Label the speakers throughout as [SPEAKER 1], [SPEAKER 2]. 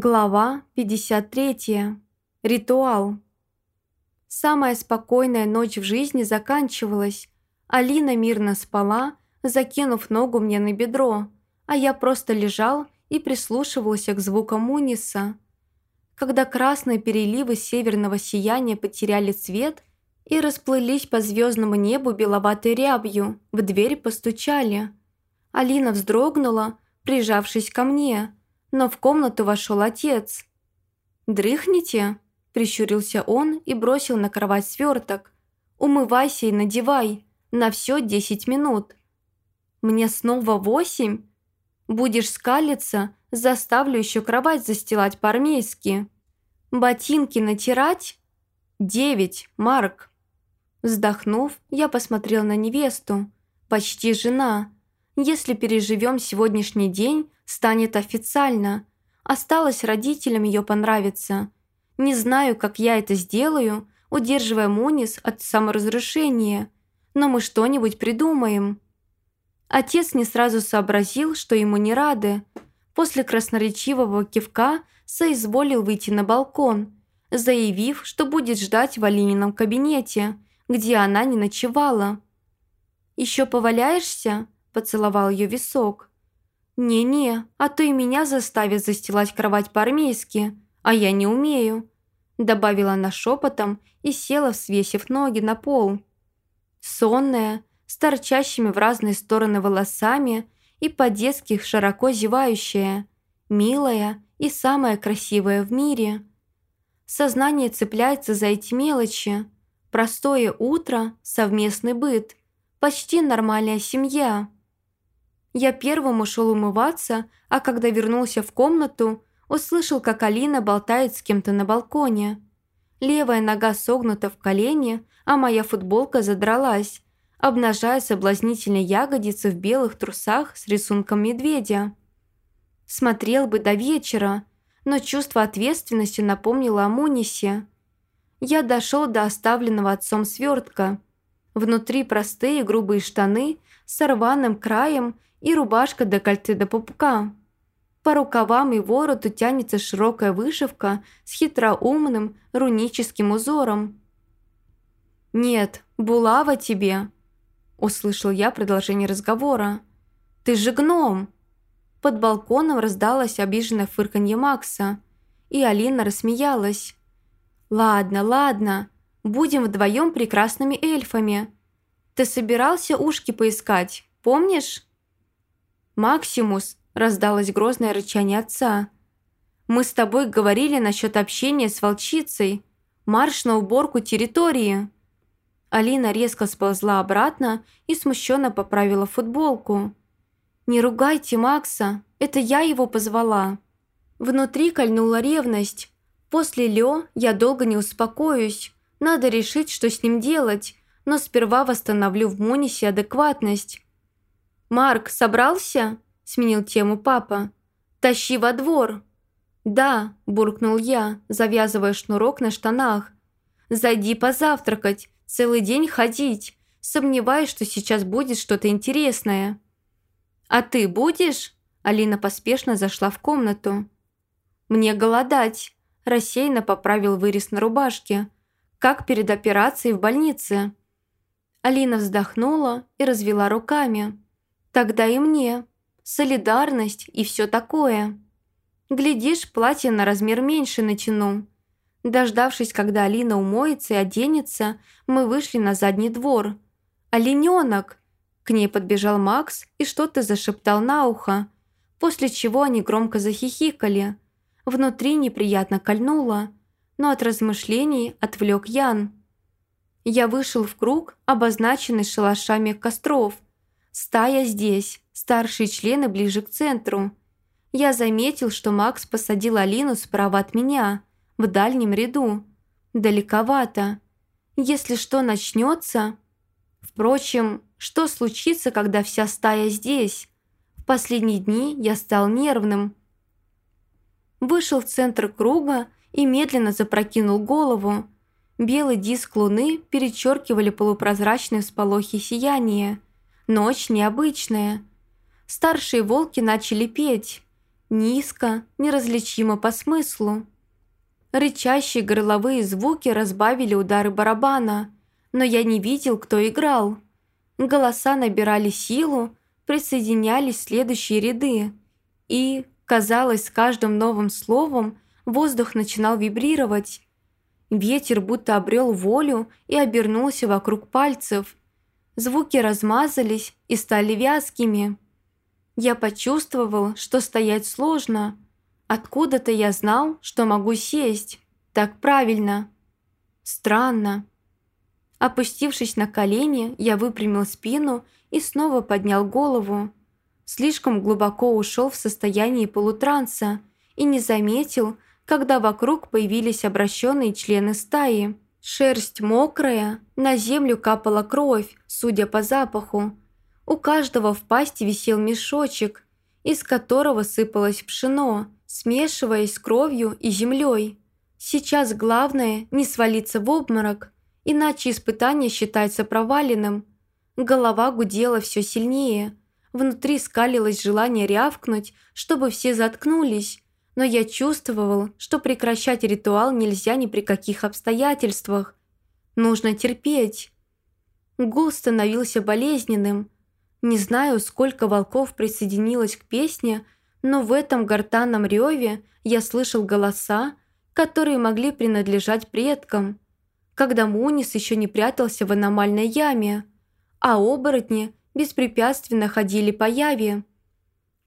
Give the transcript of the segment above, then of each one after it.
[SPEAKER 1] Глава 53. Ритуал. Самая спокойная ночь в жизни заканчивалась. Алина мирно спала, закинув ногу мне на бедро, а я просто лежал и прислушивался к звукам Муниса. Когда красные переливы северного сияния потеряли цвет и расплылись по звездному небу беловатой рябью, в дверь постучали. Алина вздрогнула, прижавшись ко мне – но в комнату вошел отец. «Дрыхните?» – прищурился он и бросил на кровать сверток. «Умывайся и надевай. На все десять минут». «Мне снова восемь? Будешь скалиться, заставлю еще кровать застилать по-армейски. Ботинки натирать?» «Девять, Марк». Вздохнув, я посмотрел на невесту. «Почти жена. Если переживем сегодняшний день, станет официально. Осталось родителям ее понравиться. Не знаю, как я это сделаю, удерживая Мунис от саморазрушения, но мы что-нибудь придумаем. Отец не сразу сообразил, что ему не рады. После красноречивого кивка соизволил выйти на балкон, заявив, что будет ждать в Алинином кабинете, где она не ночевала. «Еще поваляешься?» – поцеловал ее висок. «Не-не, а то и меня заставят застилать кровать по-армейски, а я не умею», добавила она шепотом и села, свесив ноги на пол. Сонная, с торчащими в разные стороны волосами и по-детски широко зевающая, милая и самая красивая в мире. Сознание цепляется за эти мелочи. Простое утро, совместный быт, почти нормальная семья – я первым ушел умываться, а когда вернулся в комнату, услышал, как Алина болтает с кем-то на балконе. Левая нога согнута в колене, а моя футболка задралась, обнажая соблазнительные ягодицы в белых трусах с рисунком медведя. Смотрел бы до вечера, но чувство ответственности напомнило о Мунисе. Я дошел до оставленного отцом свертка. Внутри простые грубые штаны с рваным краем и рубашка декольте до пупка. По рукавам и вороту тянется широкая вышивка с хитроумным руническим узором. «Нет, булава тебе!» – услышал я продолжение разговора. «Ты же гном!» Под балконом раздалось обиженное фырканье Макса, и Алина рассмеялась. «Ладно, ладно, будем вдвоем прекрасными эльфами. Ты собирался ушки поискать, помнишь?» «Максимус!» – раздалось грозное рычание отца. «Мы с тобой говорили насчет общения с волчицей. Марш на уборку территории!» Алина резко сползла обратно и смущенно поправила футболку. «Не ругайте Макса, это я его позвала». Внутри кольнула ревность. После Лё я долго не успокоюсь. Надо решить, что с ним делать, но сперва восстановлю в Мунисе адекватность. «Марк, собрался?» – сменил тему папа. «Тащи во двор». «Да», – буркнул я, завязывая шнурок на штанах. «Зайди позавтракать, целый день ходить. Сомневаюсь, что сейчас будет что-то интересное». «А ты будешь?» Алина поспешно зашла в комнату. «Мне голодать», – рассеянно поправил вырез на рубашке. «Как перед операцией в больнице». Алина вздохнула и развела руками. Тогда и мне. Солидарность и все такое. Глядишь, платье на размер меньше натяну. Дождавшись, когда Алина умоется и оденется, мы вышли на задний двор. «Олененок!» К ней подбежал Макс и что-то зашептал на ухо, после чего они громко захихикали. Внутри неприятно кольнуло, но от размышлений отвлек Ян. Я вышел в круг, обозначенный шалашами костров – Стая здесь, старшие члены ближе к центру. Я заметил, что Макс посадил Алину справа от меня, в дальнем ряду. Далековато. Если что начнется... Впрочем, что случится, когда вся стая здесь? В последние дни я стал нервным. Вышел в центр круга и медленно запрокинул голову. Белый диск луны перечеркивали полупрозрачные всполохи сияния. Ночь необычная. Старшие волки начали петь. низко, неразличимо по смыслу. Рычащие горловые звуки разбавили удары барабана, но я не видел, кто играл. Голоса набирали силу, присоединялись следующие ряды. И, казалось, с каждым новым словом воздух начинал вибрировать. Ветер будто обрел волю и обернулся вокруг пальцев. Звуки размазались и стали вязкими. Я почувствовал, что стоять сложно. Откуда-то я знал, что могу сесть. Так правильно. Странно. Опустившись на колени, я выпрямил спину и снова поднял голову. Слишком глубоко ушел в состояние полутранса и не заметил, когда вокруг появились обращенные члены стаи. Шерсть мокрая, на землю капала кровь, судя по запаху. У каждого в пасти висел мешочек, из которого сыпалось пшено, смешиваясь с кровью и землей. Сейчас главное не свалиться в обморок, иначе испытание считается проваленным. Голова гудела все сильнее. Внутри скалилось желание рявкнуть, чтобы все заткнулись, но я чувствовал, что прекращать ритуал нельзя ни при каких обстоятельствах. Нужно терпеть. Гул становился болезненным. Не знаю, сколько волков присоединилось к песне, но в этом гортанном реве я слышал голоса, которые могли принадлежать предкам, когда Мунис еще не прятался в аномальной яме – а оборотни беспрепятственно ходили по яве.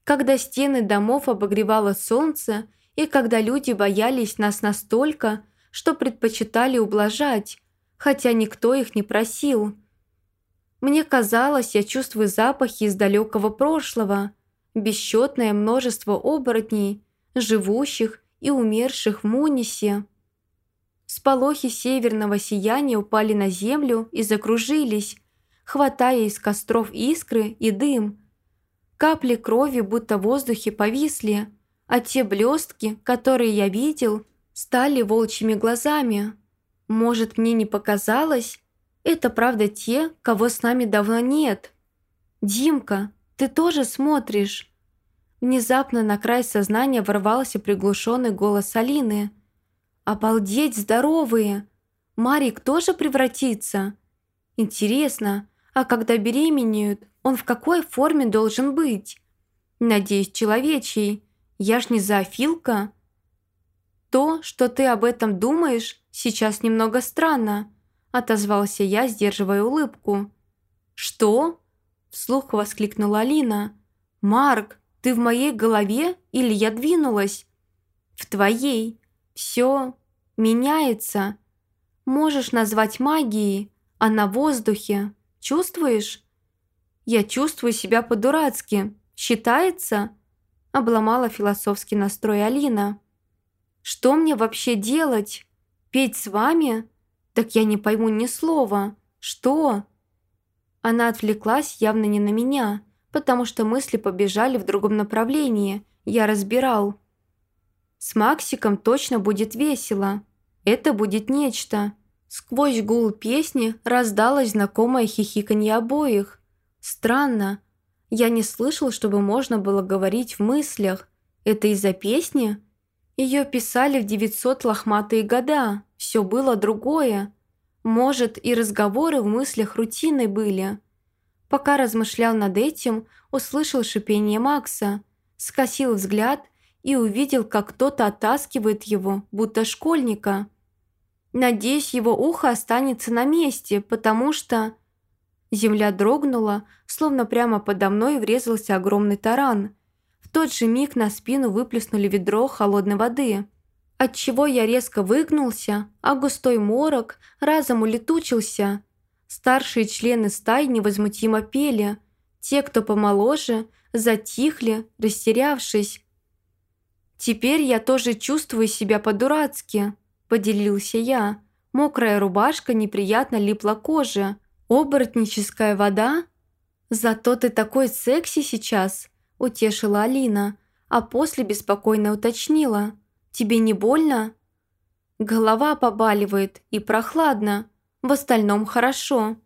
[SPEAKER 1] Когда стены домов обогревало солнце, и когда люди боялись нас настолько, что предпочитали ублажать, хотя никто их не просил. Мне казалось, я чувствую запахи из далекого прошлого, бесчетное множество оборотней, живущих и умерших в Мунисе. Сполохи северного сияния упали на землю и закружились, хватая из костров искры и дым. Капли крови будто в воздухе повисли, а те блестки, которые я видел, стали волчьими глазами. Может, мне не показалось? Это правда те, кого с нами давно нет. «Димка, ты тоже смотришь?» Внезапно на край сознания ворвался приглушенный голос Алины. «Обалдеть, здоровые! Марик тоже превратится? Интересно, а когда беременеют, он в какой форме должен быть? Надеюсь, человечий. Я ж не зоофилка. То, что ты об этом думаешь, сейчас немного странно, отозвался я, сдерживая улыбку. Что? Вслух воскликнула Алина. Марк, ты в моей голове или я двинулась? В твоей. Все меняется. Можешь назвать магией, а на воздухе. Чувствуешь?» «Я чувствую себя по-дурацки. Считается?» Обломала философский настрой Алина. «Что мне вообще делать? Петь с вами? Так я не пойму ни слова. Что?» Она отвлеклась явно не на меня, потому что мысли побежали в другом направлении. Я разбирал. «С Максиком точно будет весело. Это будет нечто. Сквозь гул песни раздалось знакомое хихиканье обоих. Странно. Я не слышал, чтобы можно было говорить в мыслях. Это из-за песни? Ее писали в 900 лохматые года. Все было другое. Может, и разговоры в мыслях рутиной были. Пока размышлял над этим, услышал шипение Макса, скосил взгляд и увидел, как кто-то оттаскивает его, будто школьника. Надеюсь, его ухо останется на месте, потому что... Земля дрогнула, словно прямо подо мной врезался огромный таран. В тот же миг на спину выплеснули ведро холодной воды. Отчего я резко выгнулся, а густой морок разом улетучился. Старшие члены стаи невозмутимо пели. Те, кто помоложе, затихли, растерявшись. Теперь я тоже чувствую себя по-дурацки поделился я. Мокрая рубашка неприятно липла коже. Оборотническая вода? Зато ты такой секси сейчас, утешила Алина, а после беспокойно уточнила. Тебе не больно? Голова побаливает и прохладно. В остальном хорошо.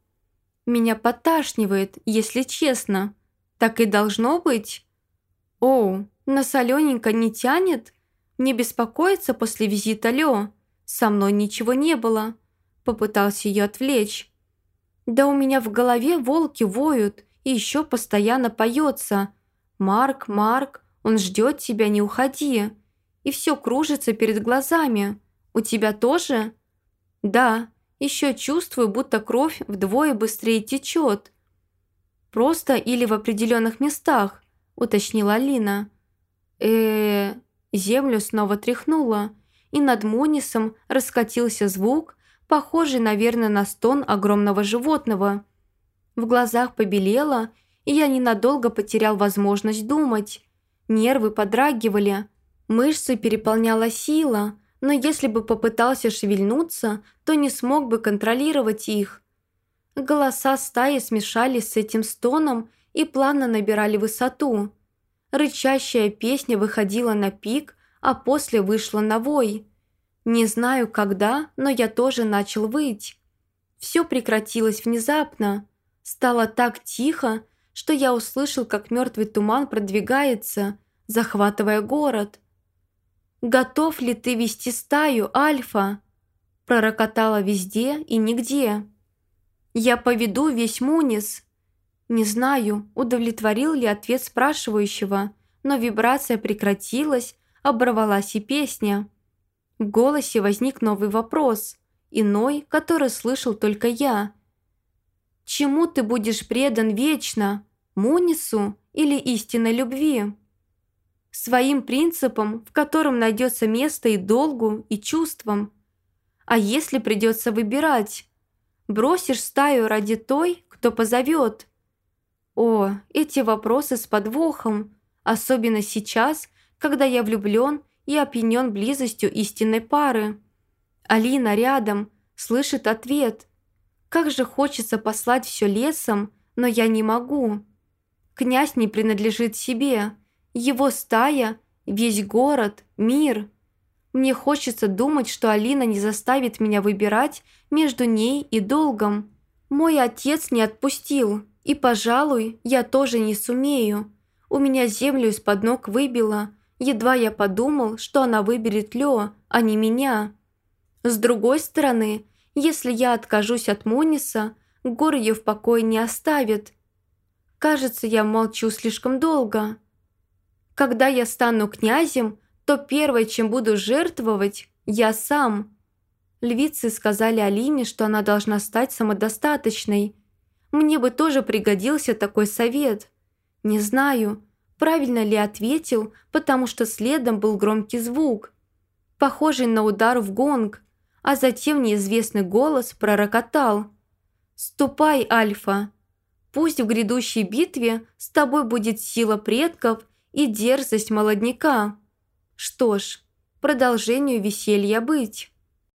[SPEAKER 1] Меня поташнивает, если честно. Так и должно быть? Оу, На солененько не тянет? Не беспокоиться после визита Лё? Со мной ничего не было. Попытался ее отвлечь. Да у меня в голове волки воют, и еще постоянно поется. «Марк, Марк, он ждет тебя, не уходи». И все кружится перед глазами. У тебя тоже? Да, еще чувствую, будто кровь вдвое быстрее течет. Просто или в определенных местах, уточнила Алина. э Землю снова тряхнула, и над Мунисом раскатился звук, похожий, наверное, на стон огромного животного. В глазах побелело, и я ненадолго потерял возможность думать. Нервы подрагивали, мышцы переполняла сила, но если бы попытался шевельнуться, то не смог бы контролировать их. Голоса стаи смешались с этим стоном и плавно набирали высоту. Рычащая песня выходила на пик, а после вышла на вой. Не знаю когда, но я тоже начал выть. Все прекратилось внезапно. Стало так тихо, что я услышал, как мертвый туман продвигается, захватывая город. «Готов ли ты вести стаю, Альфа?» Пророкотала везде и нигде. «Я поведу весь Мунис». Не знаю, удовлетворил ли ответ спрашивающего, но вибрация прекратилась, оборвалась и песня. В голосе возник новый вопрос, иной, который слышал только я. «Чему ты будешь предан вечно? Мунису или истинной любви?» своим принципом, в котором найдется место и долгу, и чувствам. А если придется выбирать? Бросишь стаю ради той, кто позовет? О, эти вопросы с подвохом, особенно сейчас, когда я влюблен и опьянен близостью истинной пары. Алина рядом, слышит ответ. Как же хочется послать все лесом, но я не могу. Князь не принадлежит себе, его стая, весь город, мир. Мне хочется думать, что Алина не заставит меня выбирать между ней и долгом. Мой отец не отпустил, и, пожалуй, я тоже не сумею. У меня землю из-под ног выбило, едва я подумал, что она выберет Лё, а не меня. С другой стороны, если я откажусь от Муниса, гор ее в покое не оставит. Кажется, я молчу слишком долго. Когда я стану князем, то первое, чем буду жертвовать, я сам. Львицы сказали Алине, что она должна стать самодостаточной. Мне бы тоже пригодился такой совет. Не знаю, правильно ли ответил, потому что следом был громкий звук, похожий на удар в гонг, а затем неизвестный голос пророкотал. «Ступай, Альфа! Пусть в грядущей битве с тобой будет сила предков и дерзость молодняка. Что ж, продолжению веселья быть.